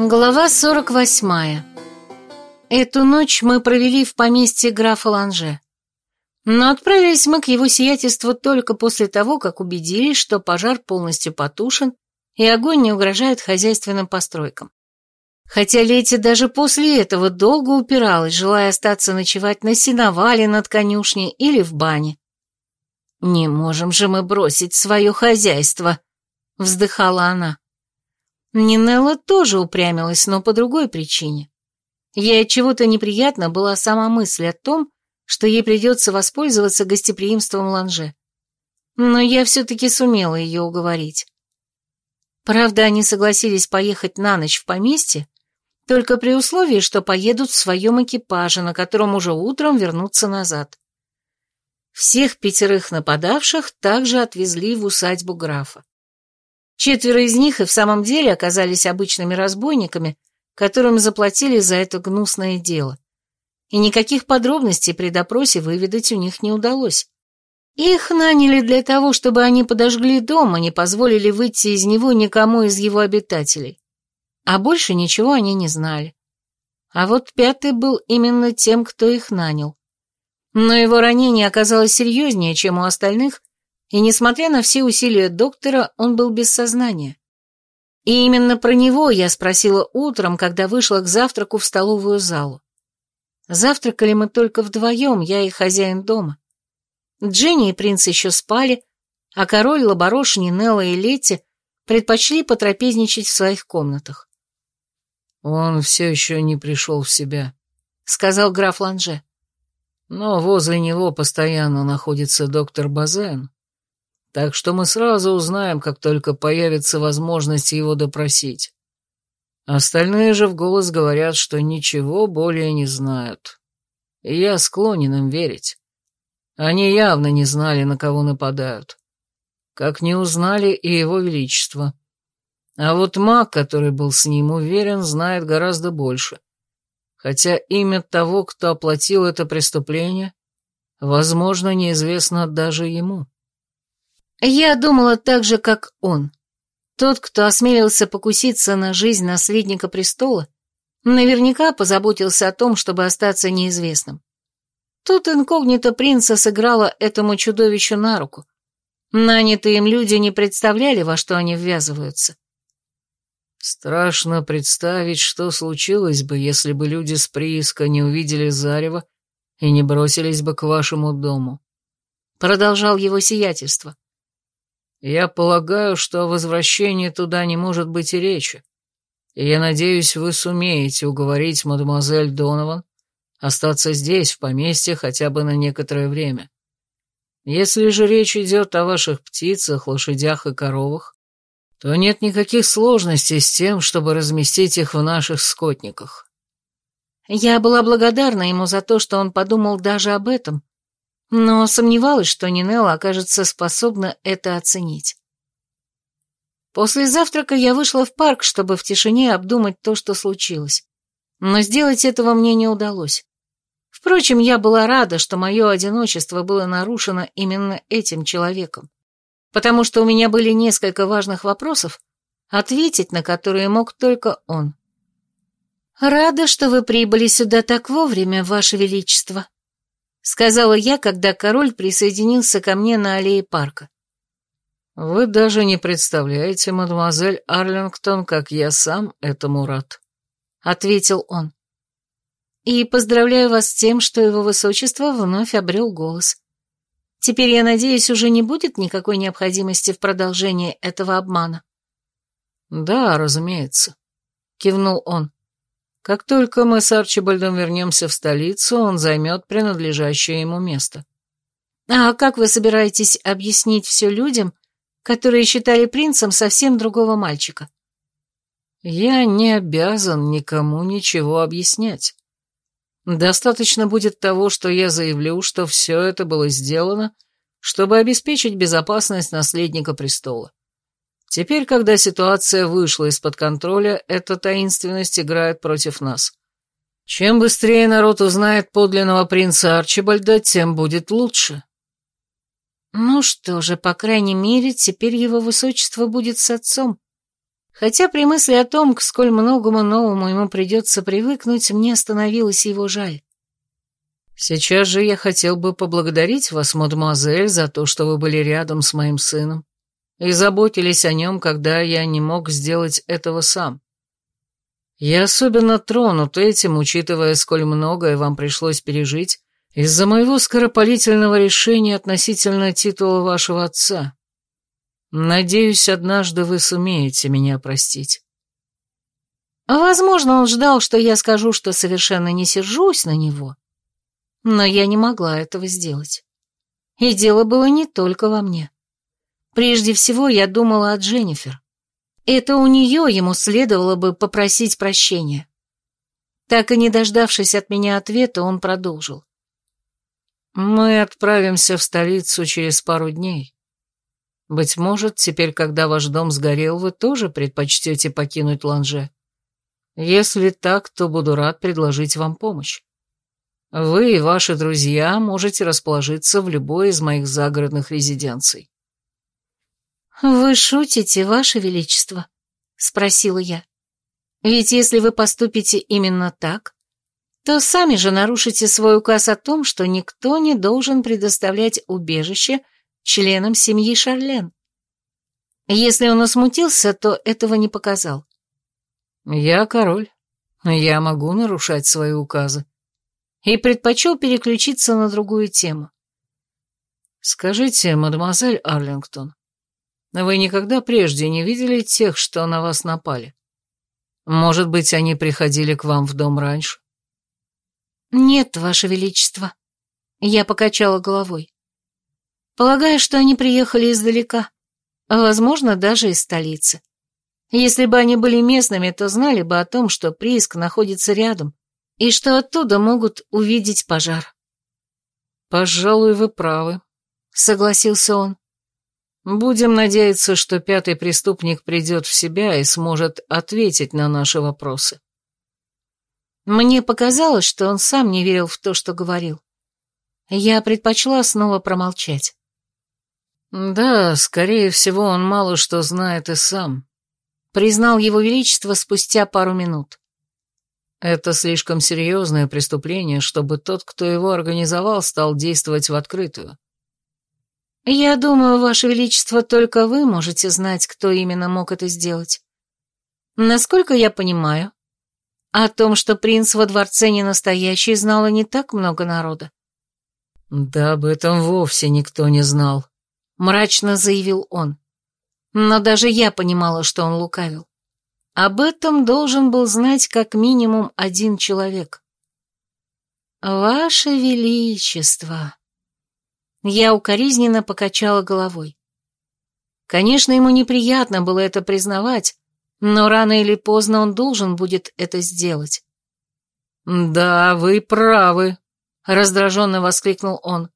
Глава 48. Эту ночь мы провели в поместье графа Ланже. Но отправились мы к его сиятельству только после того, как убедились, что пожар полностью потушен и огонь не угрожает хозяйственным постройкам. Хотя Лети даже после этого долго упиралась, желая остаться ночевать на сеновале над конюшней или в бане. «Не можем же мы бросить свое хозяйство», — вздыхала она. Нинелла тоже упрямилась, но по другой причине. Ей от чего-то неприятно была сама мысль о том, что ей придется воспользоваться гостеприимством Ланже. Но я все-таки сумела ее уговорить. Правда, они согласились поехать на ночь в поместье, только при условии, что поедут в своем экипаже, на котором уже утром вернутся назад. Всех пятерых нападавших также отвезли в усадьбу графа. Четверо из них и в самом деле оказались обычными разбойниками, которым заплатили за это гнусное дело. И никаких подробностей при допросе выведать у них не удалось. Их наняли для того, чтобы они подожгли дом и не позволили выйти из него никому из его обитателей. А больше ничего они не знали. А вот пятый был именно тем, кто их нанял. Но его ранение оказалось серьезнее, чем у остальных, и, несмотря на все усилия доктора, он был без сознания. И именно про него я спросила утром, когда вышла к завтраку в столовую залу. Завтракали мы только вдвоем, я и хозяин дома. Дженни и принц еще спали, а король, Лаборош, Нинелла и Летти предпочли потрапезничать в своих комнатах. «Он все еще не пришел в себя», — сказал граф Ланже. «Но возле него постоянно находится доктор Базен, так что мы сразу узнаем, как только появится возможность его допросить. Остальные же в голос говорят, что ничего более не знают. И я склонен им верить. Они явно не знали, на кого нападают. Как не узнали и его величество. А вот маг, который был с ним, уверен, знает гораздо больше. Хотя имя того, кто оплатил это преступление, возможно, неизвестно даже ему. Я думала так же, как он. Тот, кто осмелился покуситься на жизнь наследника престола, наверняка позаботился о том, чтобы остаться неизвестным. Тут инкогнито принца сыграла этому чудовищу на руку. Нанятые им люди не представляли, во что они ввязываются. Страшно представить, что случилось бы, если бы люди с прииска не увидели зарево и не бросились бы к вашему дому. Продолжал его сиятельство. Я полагаю, что о возвращении туда не может быть и речи. И я надеюсь, вы сумеете уговорить мадемуазель Донован остаться здесь, в поместье, хотя бы на некоторое время. Если же речь идет о ваших птицах, лошадях и коровах, то нет никаких сложностей с тем, чтобы разместить их в наших скотниках. Я была благодарна ему за то, что он подумал даже об этом, но сомневалась, что Нинелла окажется способна это оценить. После завтрака я вышла в парк, чтобы в тишине обдумать то, что случилось. Но сделать этого мне не удалось. Впрочем, я была рада, что мое одиночество было нарушено именно этим человеком, потому что у меня были несколько важных вопросов, ответить на которые мог только он. «Рада, что вы прибыли сюда так вовремя, Ваше Величество», сказала я, когда король присоединился ко мне на аллее парка. «Вы даже не представляете, мадемуазель Арлингтон, как я сам этому рад», — ответил он. «И поздравляю вас с тем, что его высочество вновь обрел голос. Теперь, я надеюсь, уже не будет никакой необходимости в продолжении этого обмана». «Да, разумеется», — кивнул он. Как только мы с Арчибальдом вернемся в столицу, он займет принадлежащее ему место. А как вы собираетесь объяснить все людям, которые считали принцем совсем другого мальчика? Я не обязан никому ничего объяснять. Достаточно будет того, что я заявлю, что все это было сделано, чтобы обеспечить безопасность наследника престола. Теперь, когда ситуация вышла из-под контроля, эта таинственность играет против нас. Чем быстрее народ узнает подлинного принца Арчибальда, тем будет лучше. Ну что же, по крайней мере, теперь его высочество будет с отцом. Хотя при мысли о том, к сколь многому новому ему придется привыкнуть, мне становилось его жаль. Сейчас же я хотел бы поблагодарить вас, мадемуазель, за то, что вы были рядом с моим сыном и заботились о нем, когда я не мог сделать этого сам. Я особенно тронут этим, учитывая, сколь многое вам пришлось пережить из-за моего скоропалительного решения относительно титула вашего отца. Надеюсь, однажды вы сумеете меня простить. Возможно, он ждал, что я скажу, что совершенно не сержусь на него, но я не могла этого сделать. И дело было не только во мне. Прежде всего, я думала о Дженнифер. Это у нее ему следовало бы попросить прощения. Так и не дождавшись от меня ответа, он продолжил. Мы отправимся в столицу через пару дней. Быть может, теперь, когда ваш дом сгорел, вы тоже предпочтете покинуть Ланже. Если так, то буду рад предложить вам помощь. Вы и ваши друзья можете расположиться в любой из моих загородных резиденций. «Вы шутите, Ваше Величество?» — спросила я. «Ведь если вы поступите именно так, то сами же нарушите свой указ о том, что никто не должен предоставлять убежище членам семьи Шарлен. Если он осмутился, то этого не показал. Я король. Я могу нарушать свои указы. И предпочел переключиться на другую тему. Скажите, мадемуазель Арлингтон, вы никогда прежде не видели тех, что на вас напали? Может быть, они приходили к вам в дом раньше? «Нет, Ваше Величество». Я покачала головой. Полагаю, что они приехали издалека, возможно, даже из столицы. Если бы они были местными, то знали бы о том, что прииск находится рядом, и что оттуда могут увидеть пожар. «Пожалуй, вы правы», — согласился он. «Будем надеяться, что пятый преступник придет в себя и сможет ответить на наши вопросы». Мне показалось, что он сам не верил в то, что говорил. Я предпочла снова промолчать. «Да, скорее всего, он мало что знает и сам», — признал его величество спустя пару минут. «Это слишком серьезное преступление, чтобы тот, кто его организовал, стал действовать в открытую». «Я думаю, ваше величество, только вы можете знать, кто именно мог это сделать. Насколько я понимаю, о том, что принц во дворце не настоящий, знало не так много народа. «Да об этом вовсе никто не знал», — мрачно заявил он. Но даже я понимала, что он лукавил. Об этом должен был знать как минимум один человек. «Ваше Величество!» Я укоризненно покачала головой. Конечно, ему неприятно было это признавать, но рано или поздно он должен будет это сделать. «Да, вы правы», — раздраженно воскликнул он.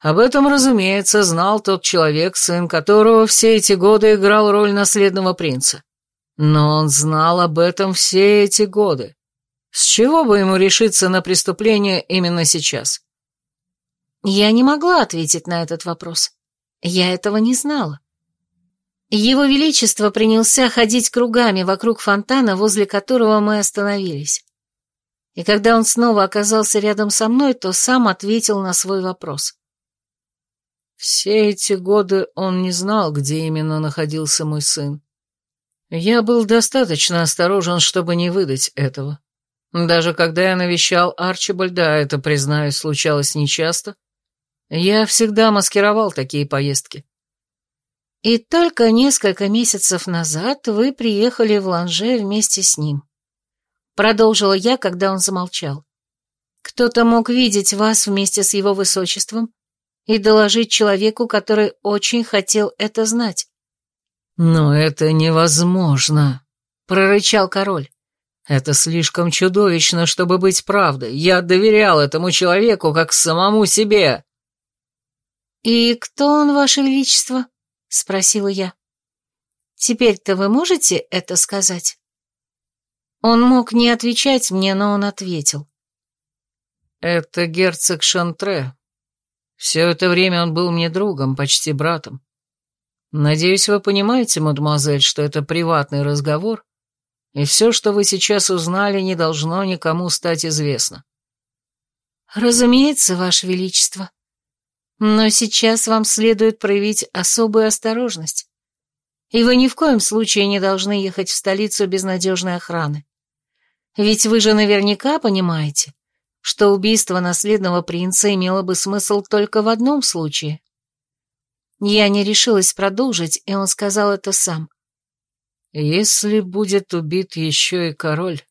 «Об этом, разумеется, знал тот человек, сын которого все эти годы играл роль наследного принца. Но он знал об этом все эти годы. С чего бы ему решиться на преступление именно сейчас?» Я не могла ответить на этот вопрос. Я этого не знала. Его Величество принялся ходить кругами вокруг фонтана, возле которого мы остановились. И когда он снова оказался рядом со мной, то сам ответил на свой вопрос. Все эти годы он не знал, где именно находился мой сын. Я был достаточно осторожен, чтобы не выдать этого. Даже когда я навещал Арчибальда, а это, признаюсь, случалось нечасто, я всегда маскировал такие поездки. И только несколько месяцев назад вы приехали в Ланже вместе с ним. Продолжила я, когда он замолчал. Кто-то мог видеть вас вместе с его высочеством и доложить человеку, который очень хотел это знать. «Но это невозможно», — прорычал король. «Это слишком чудовищно, чтобы быть правдой. Я доверял этому человеку как самому себе». «И кто он, ваше величество?» — спросила я. «Теперь-то вы можете это сказать?» Он мог не отвечать мне, но он ответил. «Это герцог Шантре. Все это время он был мне другом, почти братом. Надеюсь, вы понимаете, мадемуазель, что это приватный разговор, и все, что вы сейчас узнали, не должно никому стать известно. Разумеется, Ваше Величество. Но сейчас вам следует проявить особую осторожность. И вы ни в коем случае не должны ехать в столицу без надежной охраны. Ведь вы же наверняка понимаете, что убийство наследного принца имело бы смысл только в одном случае. Я не решилась продолжить, и он сказал это сам. «Если будет убит еще и король».